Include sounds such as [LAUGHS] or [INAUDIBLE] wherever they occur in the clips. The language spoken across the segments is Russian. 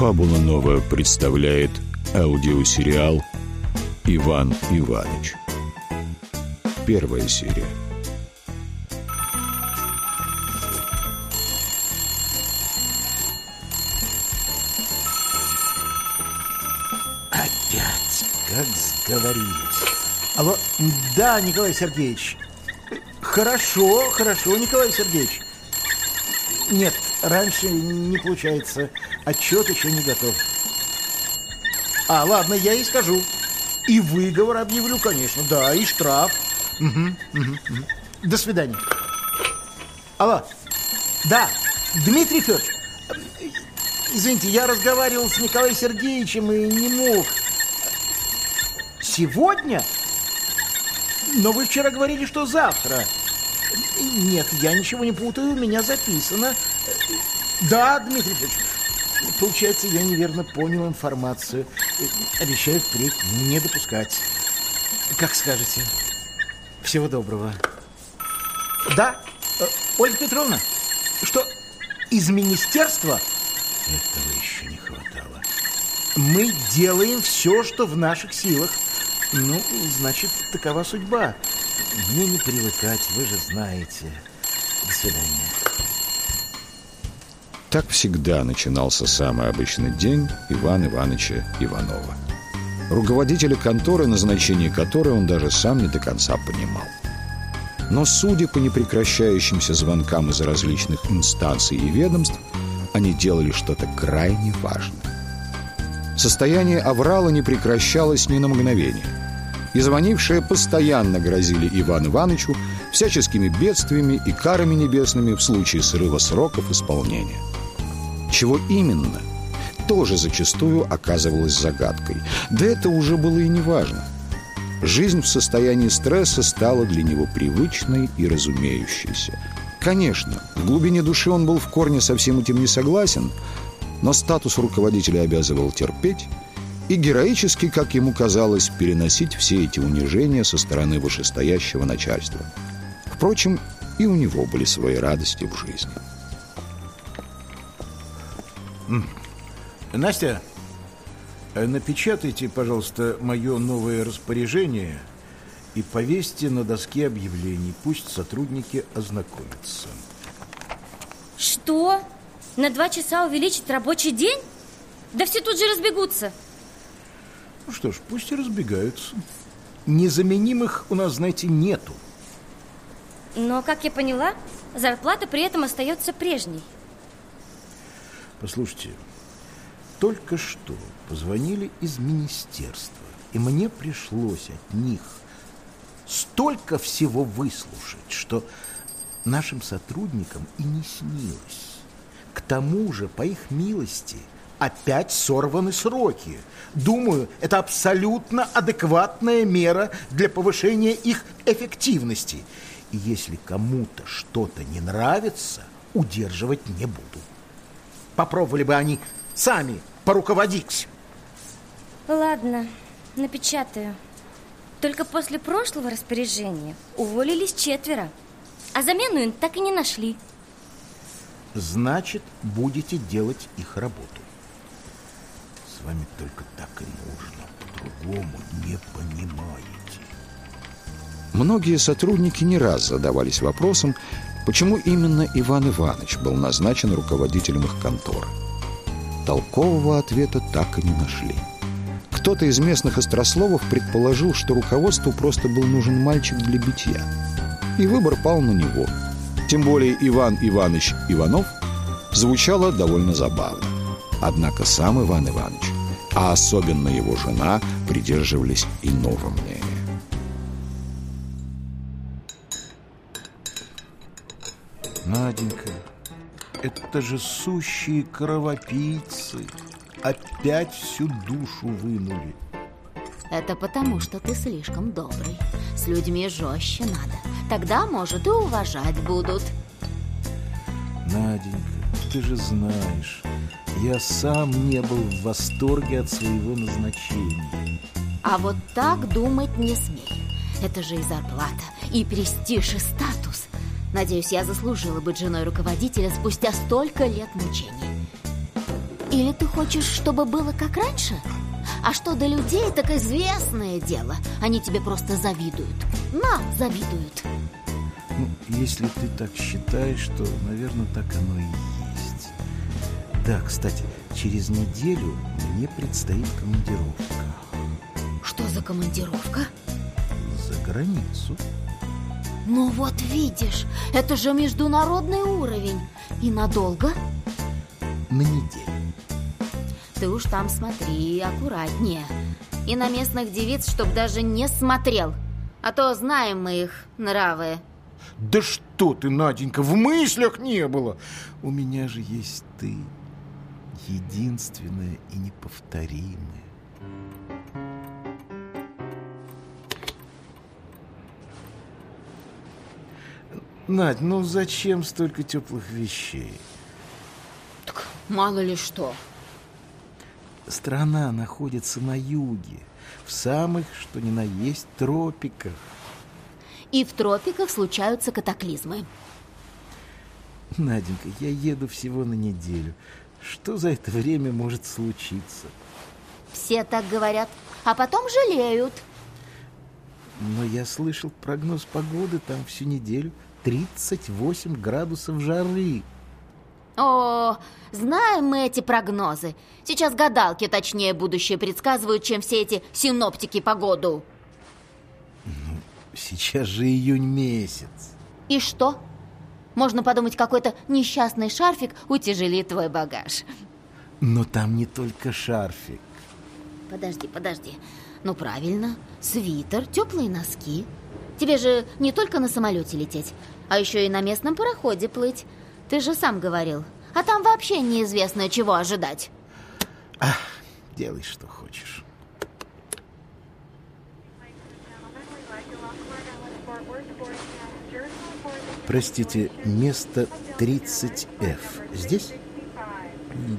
Фабула Нова представляет аудиосериал «Иван Иваныч». Первая серия. Опять, как сговорились. Алло, да, Николай Сергеевич. Хорошо, хорошо, Николай Сергеевич. Нет, раньше не получается. Отчет еще не готов. А, ладно, я и скажу. И выговор объявлю, конечно, да, и штраф. Угу, угу, угу. До свидания. Алло, да, Дмитрий Федорович. Извините, я разговаривал с Николаем Сергеевичем и не мог. Сегодня? Но вы вчера говорили, что завтра. Нет, я ничего не путаю, у меня записано. Да, Дмитрий Федорович, получается, я неверно понял информацию. Обещаю впредь не допускать. Как скажете. Всего доброго. Да, э, Ольга Петровна, что из министерства... Этого еще не хватало. Мы делаем все, что в наших силах. Ну, значит, такова судьба. Мне не привыкать, вы же знаете. До свидания. Так всегда начинался самый обычный день Ивана Ивановича Иванова. Руководителя конторы, назначение которой он даже сам не до конца понимал. Но, судя по непрекращающимся звонкам из различных инстанций и ведомств, они делали что-то крайне важное. Состояние Аврала не прекращалось ни на мгновение. И звонившие постоянно грозили Ивану Ивановичу всяческими бедствиями и карами небесными в случае срыва сроков исполнения. Чего именно, тоже зачастую оказывалось загадкой. Да это уже было и не важно. Жизнь в состоянии стресса стала для него привычной и разумеющейся. Конечно, в глубине души он был в корне со всем этим не согласен, но статус руководителя обязывал терпеть и героически, как ему казалось, переносить все эти унижения со стороны вышестоящего начальства. Впрочем, и у него были свои радости в жизни. Настя, э, напечатайте, пожалуйста, мое новое распоряжение и повесьте на доске объявлений. Пусть сотрудники ознакомятся. Что? На два часа увеличить рабочий день? Да все тут же разбегутся. Ну что ж, пусть и разбегаются. Незаменимых у нас, знаете, нету. Но, как я поняла, зарплата при этом остается прежней. Послушайте, только что позвонили из министерства, и мне пришлось от них столько всего выслушать, что нашим сотрудникам и не снилось. К тому же, по их милости, опять сорваны сроки. Думаю, это абсолютно адекватная мера для повышения их эффективности. И если кому-то что-то не нравится, удерживать не буду. Попробовали бы они сами поруководить. Ладно, напечатаю. Только после прошлого распоряжения уволились четверо, а замену им так и не нашли. Значит, будете делать их работу. С вами только так и нужно, по-другому не понимаете. Многие сотрудники не раз задавались вопросом, почему именно Иван Иванович был назначен руководителем их конторы. Толкового ответа так и не нашли. Кто-то из местных острословов предположил, что руководству просто был нужен мальчик для битья. И выбор пал на него. Тем более Иван Иванович Иванов звучало довольно забавно. Однако сам Иван Иванович, а особенно его жена, придерживались иного мнения. Наденька, это же сущие кровопийцы. Опять всю душу вынули. Это потому, что ты слишком добрый. С людьми жестче надо. Тогда, может, и уважать будут. Наденька, ты же знаешь, я сам не был в восторге от своего назначения. А вот так думать не смей. Это же и зарплата, и престиж, и статус. Надеюсь, я заслужила быть женой руководителя спустя столько лет мучений. Или ты хочешь, чтобы было как раньше? А что до людей, так известное дело. Они тебе просто завидуют. На, завидуют. Ну, если ты так считаешь, то, наверное, так оно и есть. Да, кстати, через неделю мне предстоит командировка. Что за командировка? За границу. Ну вот видишь, это же международный уровень. И надолго? На неделю. Ты уж там смотри аккуратнее. И на местных девиц, чтоб даже не смотрел. А то знаем мы их нравы. Да что ты, Наденька, в мыслях не было. У меня же есть ты, единственная и неповторимая. Надь, ну зачем столько теплых вещей? Так мало ли что. Страна находится на юге, в самых, что ни на есть, тропиках. И в тропиках случаются катаклизмы. Наденька, я еду всего на неделю. Что за это время может случиться? Все так говорят, а потом жалеют. Но я слышал прогноз погоды там всю неделю 38 градусов жары. О, знаем мы эти прогнозы. Сейчас гадалки точнее будущее предсказывают, чем все эти синоптики погоду. Сейчас же июнь месяц. И что? Можно подумать, какой-то несчастный шарфик утяжелит твой багаж. Но там не только шарфик. Подожди, подожди. Ну, правильно. Свитер, теплые носки. Тебе же не только на самолете лететь, а еще и на местном пароходе плыть. Ты же сам говорил. А там вообще неизвестно, чего ожидать. Ах, делай, что хочешь. Простите, место 30F здесь?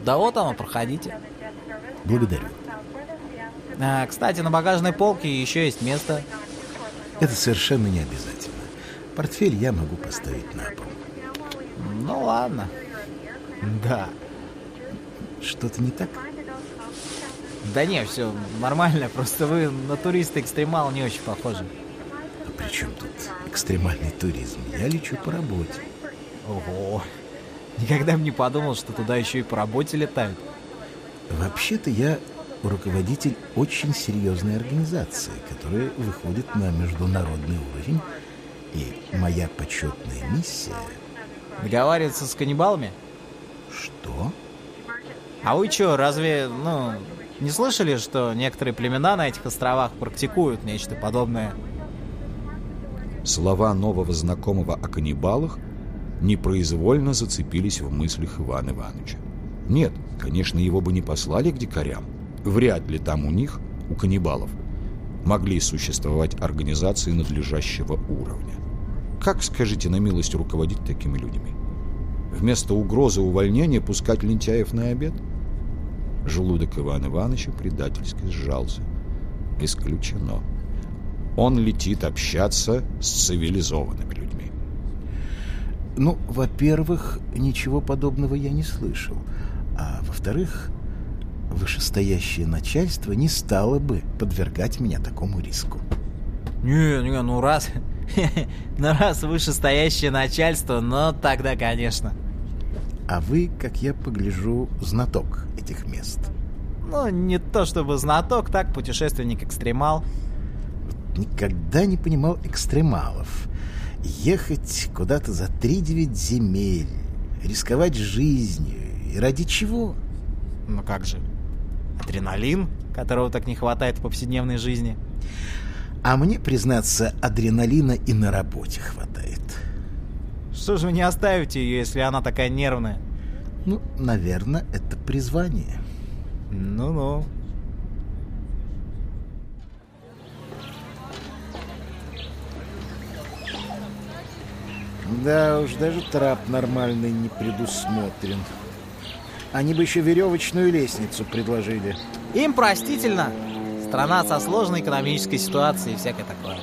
Да вот оно, проходите. Благодарю. А, кстати, на багажной полке еще есть место. Это совершенно не обязательно. Портфель я могу поставить на пол. Ну ладно. Да. Что-то не так? Да не, все нормально, просто вы на туриста-экстремал не очень похожи. А при чем тут экстремальный туризм? Я лечу по работе. Ого. Никогда бы не подумал, что туда еще и по работе летают. Вообще-то я руководитель очень серьезной организации, которая выходит на международный уровень. И моя почетная миссия... Договариваться с каннибалами? Что? А вы что, разве, ну, не слышали, что некоторые племена на этих островах практикуют нечто подобное? Слова нового знакомого о каннибалах непроизвольно зацепились в мыслях Ивана Ивановича. Нет, конечно, его бы не послали к дикарям. Вряд ли там у них, у каннибалов, могли существовать организации надлежащего уровня. Как, скажите на милость, руководить такими людьми? Вместо угрозы увольнения пускать лентяев на обед? Желудок Ивана Ивановича предательски сжался. Исключено. Он летит общаться с цивилизованными людьми. Ну, во-первых, ничего подобного я не слышал. А во-вторых, вышестоящее начальство не стало бы подвергать меня такому риску. Не, не, ну раз... [LAUGHS] Ну раз вышестоящее начальство, ну тогда, конечно. А вы, как я погляжу, знаток этих мест. Ну, не то чтобы знаток, так, путешественник-экстремал. Никогда не понимал экстремалов. Ехать куда-то за три-девять земель, рисковать жизнью. И ради чего? Ну как же? Адреналин, которого так не хватает в повседневной жизни. А мне, признаться, адреналина и на работе хватает. Что же вы не оставите ее, если она такая нервная? Ну, наверное, это призвание. Ну-ну. Да уж, даже трап нормальный не предусмотрен. Они бы еще веревочную лестницу предложили. Им простительно. Страна со сложной экономической ситуацией и всякое такое.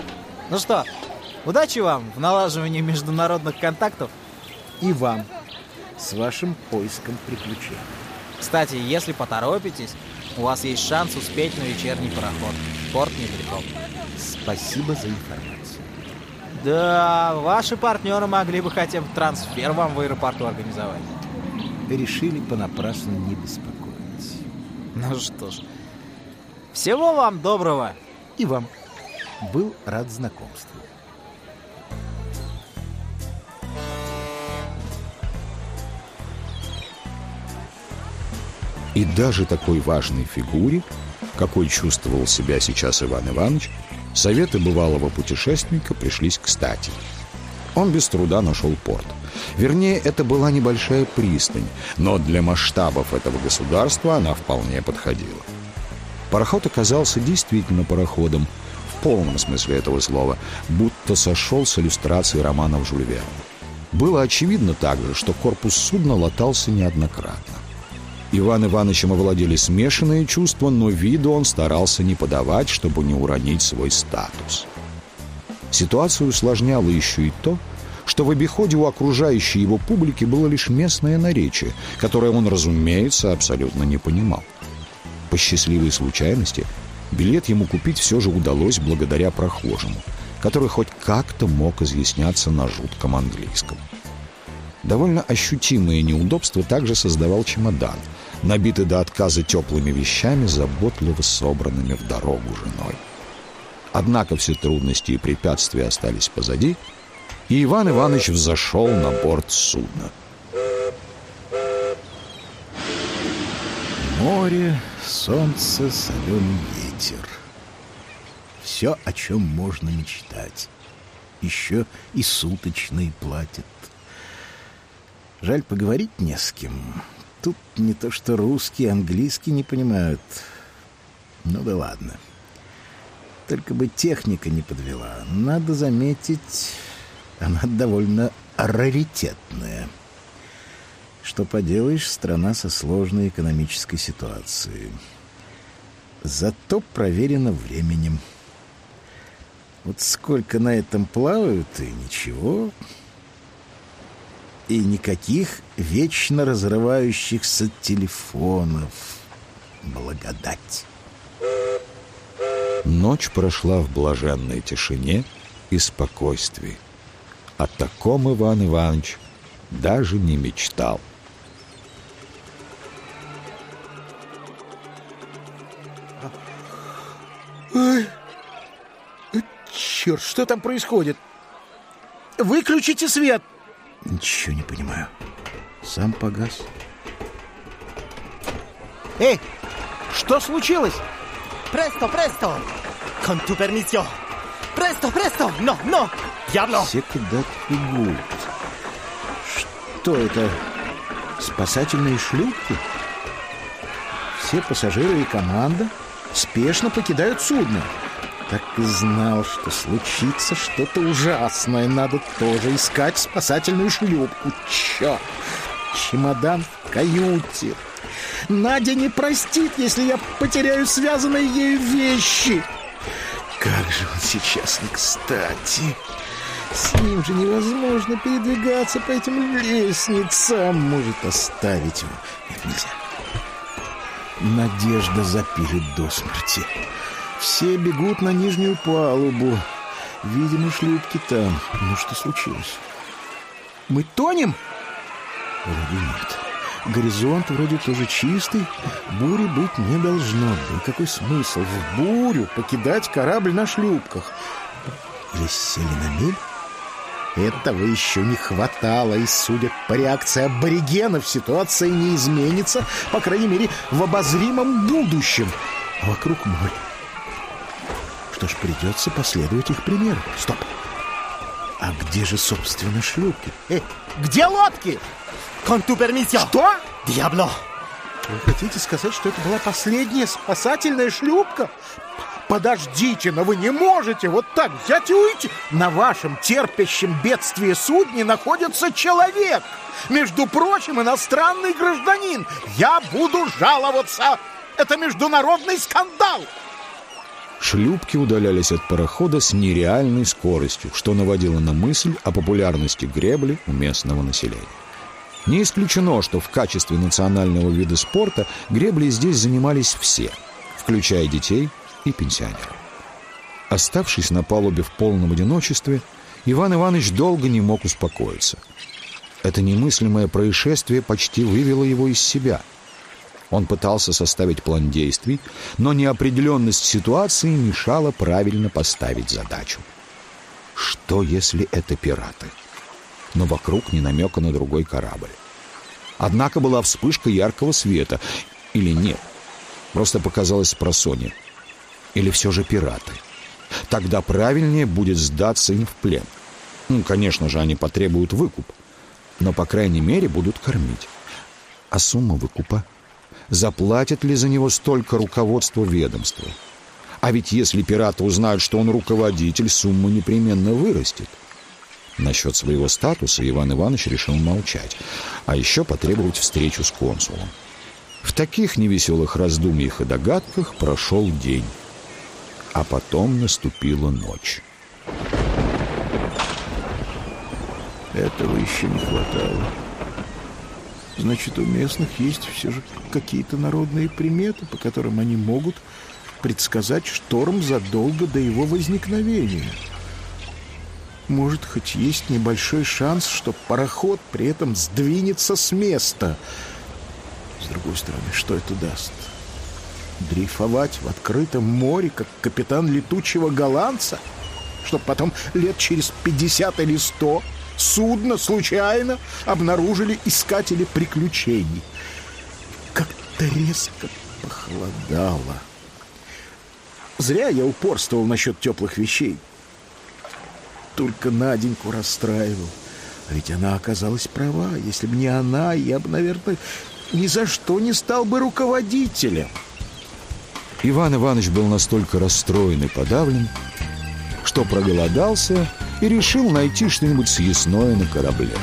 Ну что, удачи вам в налаживании международных контактов. И вам с вашим поиском приключений. Кстати, если поторопитесь, у вас есть шанс успеть на вечерний пароход. Порт недалеко. Спасибо за информацию. Да, ваши партнеры могли бы хотя бы трансфер вам в аэропорту организовать. Решили понапрасну не беспокоить. Ну что ж, всего вам доброго. И вам. Был рад знакомству. И даже такой важной фигуре, какой чувствовал себя сейчас Иван Иванович, советы бывалого путешественника пришлись кстати. Он без труда нашел порт. Вернее, это была небольшая пристань, но для масштабов этого государства она вполне подходила. Пароход оказался действительно пароходом, в полном смысле этого слова, будто сошел с иллюстрации романов Жюль Верна. Было очевидно также, что корпус судна латался неоднократно. Иван Ивановичем овладели смешанные чувства, но виду он старался не подавать, чтобы не уронить свой статус. Ситуацию усложняло еще и то, что в обиходе у окружающей его публики было лишь местное наречие, которое он, разумеется, абсолютно не понимал. По счастливой случайности билет ему купить все же удалось благодаря прохожему, который хоть как-то мог изъясняться на жутком английском. Довольно ощутимые неудобства также создавал чемодан, набитый до отказа теплыми вещами, заботливо собранными в дорогу женой. Однако все трудности и препятствия остались позади, и Иван Иванович взошел на борт судна. Море, солнце, соленый ветер. Все, о чем можно мечтать. Еще и суточные платят. Жаль, поговорить не с кем. Тут не то что русский, английский не понимают. Ну да ладно. Только бы техника не подвела. Надо заметить, она довольно раритетная. Что поделаешь, страна со сложной экономической ситуацией. Зато проверено временем. Вот сколько на этом плавают, и ничего. И никаких вечно разрывающихся телефонов. Благодать. Ночь прошла в блаженной тишине и спокойствии. О таком Иван Иванович даже не мечтал. Черт, что там происходит? Выключите свет! Ничего не понимаю. Сам погас. Эй, что случилось? Presto, presto! Con tu permiso! Presto, presto! No, no! Куда-то бегут. Что это? Спасательные шлюпки? Все пассажиры и команда спешно покидают судно. Так и знал, что случится что-то ужасное. Надо тоже искать спасательную шлюпку. Черт! Чемодан в каюте. Надя не простит, если я потеряю связанные ею вещи. Как же он сейчас не кстати. С ним же невозможно передвигаться по этим лестницам. Может, оставить его? Нет, нельзя. Надежда запилит до смерти. Все бегут на нижнюю палубу. Видимо, шлюпки там. Ну, что случилось? Мы тонем? Вроде нет. Горизонт вроде тоже чистый. Бури быть не должно. Да какой смысл в бурю покидать корабль на шлюпках? Или сели на мель? Этого еще не хватало, и, судя по реакции аборигенов, ситуация не изменится, по крайней мере, в обозримом будущем. А вокруг море. Что ж, придется последовать их примеру. Стоп! А где же, собственно, шлюпки? Эй, где лодки? Permiso! Что? Diablo! Вы хотите сказать, что это была последняя спасательная шлюпка? Подождите, но вы не можете вот так взять и уйти. На вашем терпящем бедствие судне находится человек. Между прочим, иностранный гражданин. Я буду жаловаться. Это международный скандал. Шлюпки удалялись от парохода с нереальной скоростью, что наводило на мысль о популярности гребли у местного населения. Не исключено, что в качестве национального вида спорта греблей здесь занимались все, включая детей и пенсионеров. Оставшись на палубе в полном одиночестве, Иван Иванович долго не мог успокоиться. Это немыслимое происшествие почти вывело его из себя. Он пытался составить план действий, но неопределенность ситуации мешала правильно поставить задачу. Что, если это пираты? Но вокруг не намека на другой корабль. Однако была вспышка яркого света. Или нет? Просто показалось просоне. Или все же пираты? Тогда правильнее будет сдаться им в плен. Ну, конечно же, они потребуют выкуп. Но, по крайней мере, будут кормить. А сумма выкупа? Заплатит ли за него столько руководство ведомства? А ведь если пираты узнают, что он руководитель, сумма непременно вырастет. Насчет своего статуса Иван Иванович решил молчать, а еще потребовать встречу с консулом. В таких невеселых раздумьях и догадках прошел день, а потом наступила ночь. Этого еще не хватало. Значит, у местных есть все же какие-то народные приметы, по которым они могут предсказать шторм задолго до его возникновения. Может, хоть есть небольшой шанс, что пароход при этом сдвинется с места. С другой стороны, что это даст? Дрейфовать в открытом море, как капитан летучего голландца? Чтоб потом лет через пятьдесят или сто судно случайно обнаружили искатели приключений. Как-то резко похолодало. Зря я упорствовал насчет теплых вещей только Наденьку расстраивал. А ведь она оказалась права. Если бы не она, я бы, наверное, ни за что не стал бы руководителем. Иван Иванович был настолько расстроен и подавлен, что проголодался и решил найти что-нибудь съестное на корабле.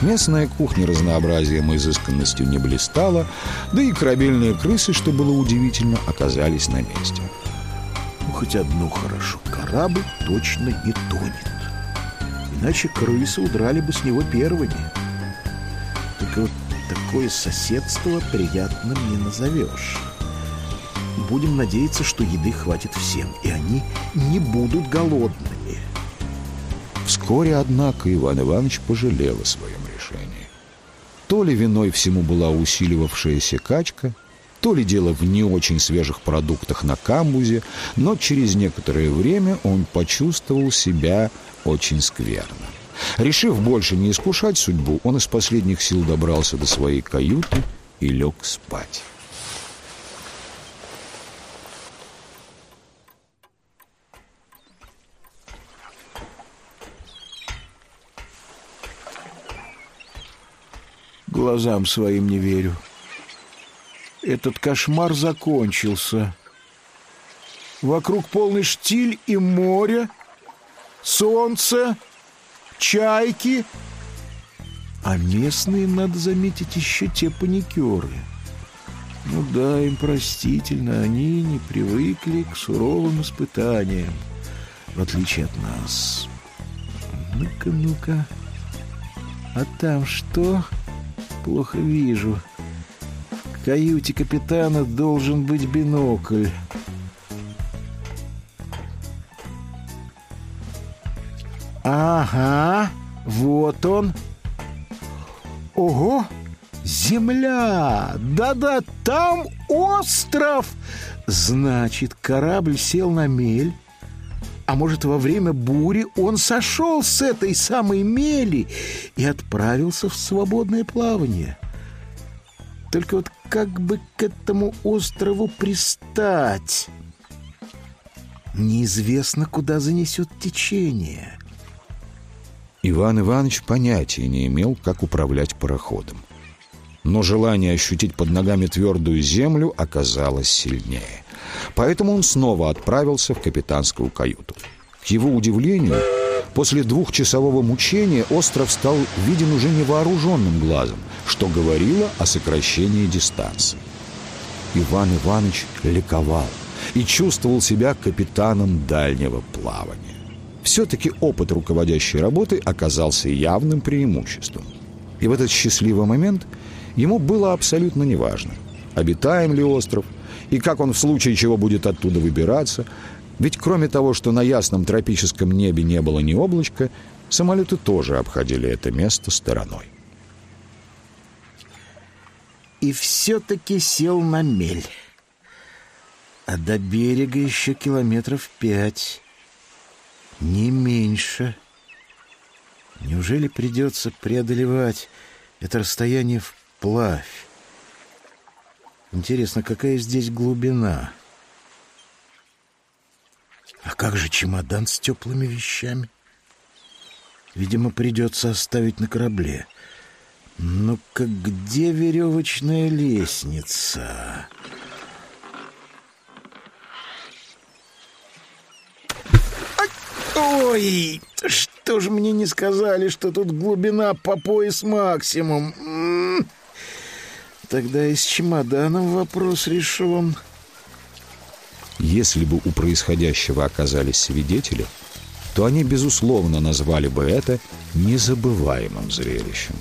Местная кухня разнообразием и изысканностью не блистала, да и корабельные крысы, что было удивительно, оказались на месте. Ну, хоть одно хорошо. Корабль точно не тонет. Иначе крысы удрали бы с него первыми. Только вот такое соседство приятным не назовешь. Будем надеяться, что еды хватит всем, и они не будут голодными. Вскоре, однако, Иван Иванович пожалел о своем решении. То ли виной всему была усиливавшаяся качка — то ли дело в не очень свежих продуктах на камбузе, но через некоторое время он почувствовал себя очень скверно. Решив больше не искушать судьбу, он из последних сил добрался до своей каюты и лег спать. Глазам своим не верю. Этот кошмар закончился. Вокруг полный штиль и море, солнце, чайки. А местные, надо заметить, еще те паникеры. Ну да, им простительно, они не привыкли к суровым испытаниям, в отличие от нас. Ну-ка, ну-ка. А там что? Плохо вижу каюте капитана должен быть бинокль. Ага, вот он. Ого, земля! Да-да, там остров! Значит, корабль сел на мель, а может, во время бури он сошел с этой самой мели и отправился в свободное плавание. Только вот как бы к этому острову пристать? Неизвестно, куда занесет течение. Иван Иванович понятия не имел, как управлять пароходом. Но желание ощутить под ногами твердую землю оказалось сильнее. Поэтому он снова отправился в капитанскую каюту. К его удивлению, после двухчасового мучения остров стал виден уже невооруженным глазом, что говорило о сокращении дистанции. Иван Иванович ликовал и чувствовал себя капитаном дальнего плавания. Все-таки опыт руководящей работы оказался явным преимуществом. И в этот счастливый момент ему было абсолютно неважно, обитаем ли остров, и как он в случае чего будет оттуда выбираться. Ведь кроме того, что на ясном тропическом небе не было ни облачка, самолеты тоже обходили это место стороной. И все-таки сел на мель. А до берега еще километров пять. Не меньше. Неужели придется преодолевать это расстояние вплавь? Интересно, какая здесь глубина? А как же чемодан с теплыми вещами? Видимо, придется оставить на корабле. Ну-ка, где веревочная лестница? Ой, что же мне не сказали, что тут глубина по пояс максимум? Тогда и с чемоданом вопрос решен. Если бы у происходящего оказались свидетели, то они, безусловно, назвали бы это незабываемым зрелищем.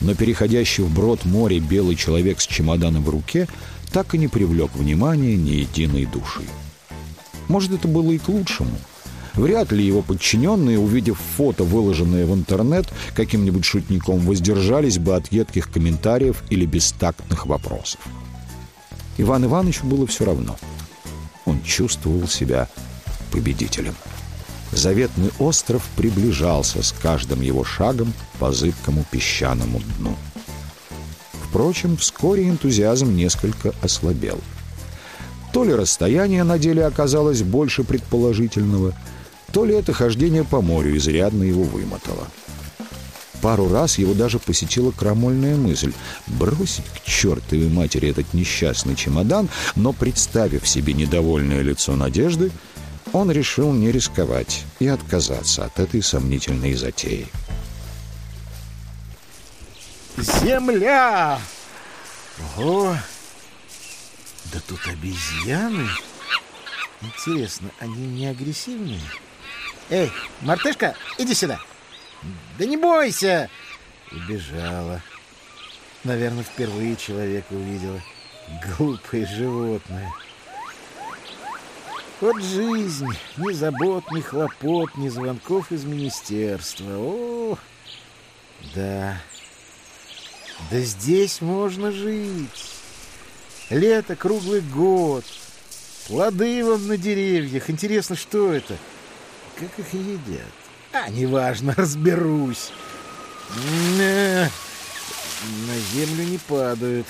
Но переходящий вброд море белый человек с чемоданом в руке так и не привлек внимания ни единой души. Может, это было и к лучшему – Вряд ли его подчиненные, увидев фото, выложенное в интернет, каким-нибудь шутником воздержались бы от едких комментариев или бестактных вопросов. Иван Ивановичу было все равно. Он чувствовал себя победителем. Заветный остров приближался с каждым его шагом по зыбкому песчаному дну. Впрочем, вскоре энтузиазм несколько ослабел. То ли расстояние на деле оказалось больше предположительного – то ли это хождение по морю изрядно его вымотало. Пару раз его даже посетила крамольная мысль бросить к чертовой матери этот несчастный чемодан, но, представив себе недовольное лицо Надежды, он решил не рисковать и отказаться от этой сомнительной затеи. Земля! Ого! Да тут обезьяны! Интересно, они не агрессивные? Эй, мартышка, иди сюда. Да не бойся. Убежала. Наверное, впервые человека увидела. Глупое животное. Вот жизнь. Ни забот, ни хлопот, ни звонков из министерства. О, да. Да здесь можно жить. Лето круглый год. Плоды вам на деревьях. Интересно, что это? — как их едят? А, неважно, [LAUGHS] разберусь. На, землю не падают.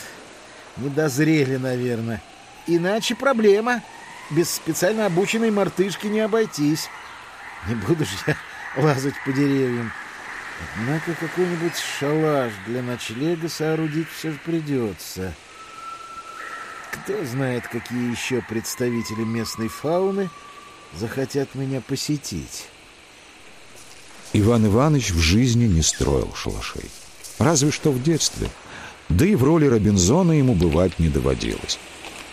Не дозрели, наверное. Иначе проблема. Без специально обученной мартышки не обойтись. Не буду же я [LAUGHS] лазать по деревьям. Однако какой-нибудь шалаш для ночлега соорудить все же придется. Кто знает, какие еще представители местной фауны — захотят меня посетить. Иван Иванович в жизни не строил шалашей. Разве что в детстве. Да и в роли Робинзона ему бывать не доводилось.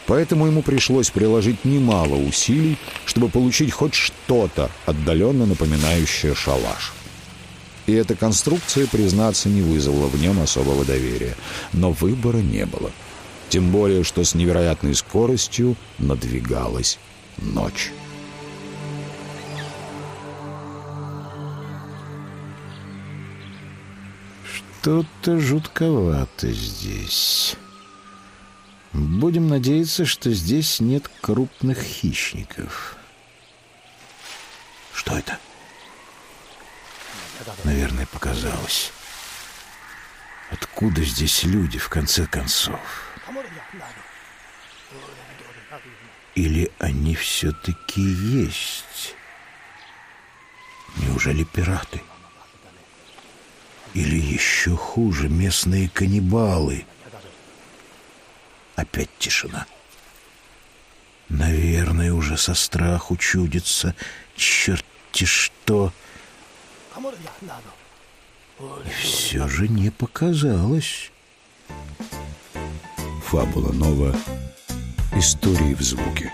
Поэтому ему пришлось приложить немало усилий, чтобы получить хоть что-то отдаленно напоминающее шалаш. И эта конструкция, признаться, не вызвала в нем особого доверия. Но выбора не было. Тем более, что с невероятной скоростью надвигалась ночь. Что-то жутковато здесь. Будем надеяться, что здесь нет крупных хищников. Что это? Наверное, показалось. Откуда здесь люди, в конце концов? Или они все-таки есть? Неужели пираты? Или еще хуже, местные каннибалы. Опять тишина. Наверное, уже со страху чудится. Черти что! И все же не показалось. Фабула Нова. Истории в звуке.